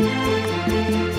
Música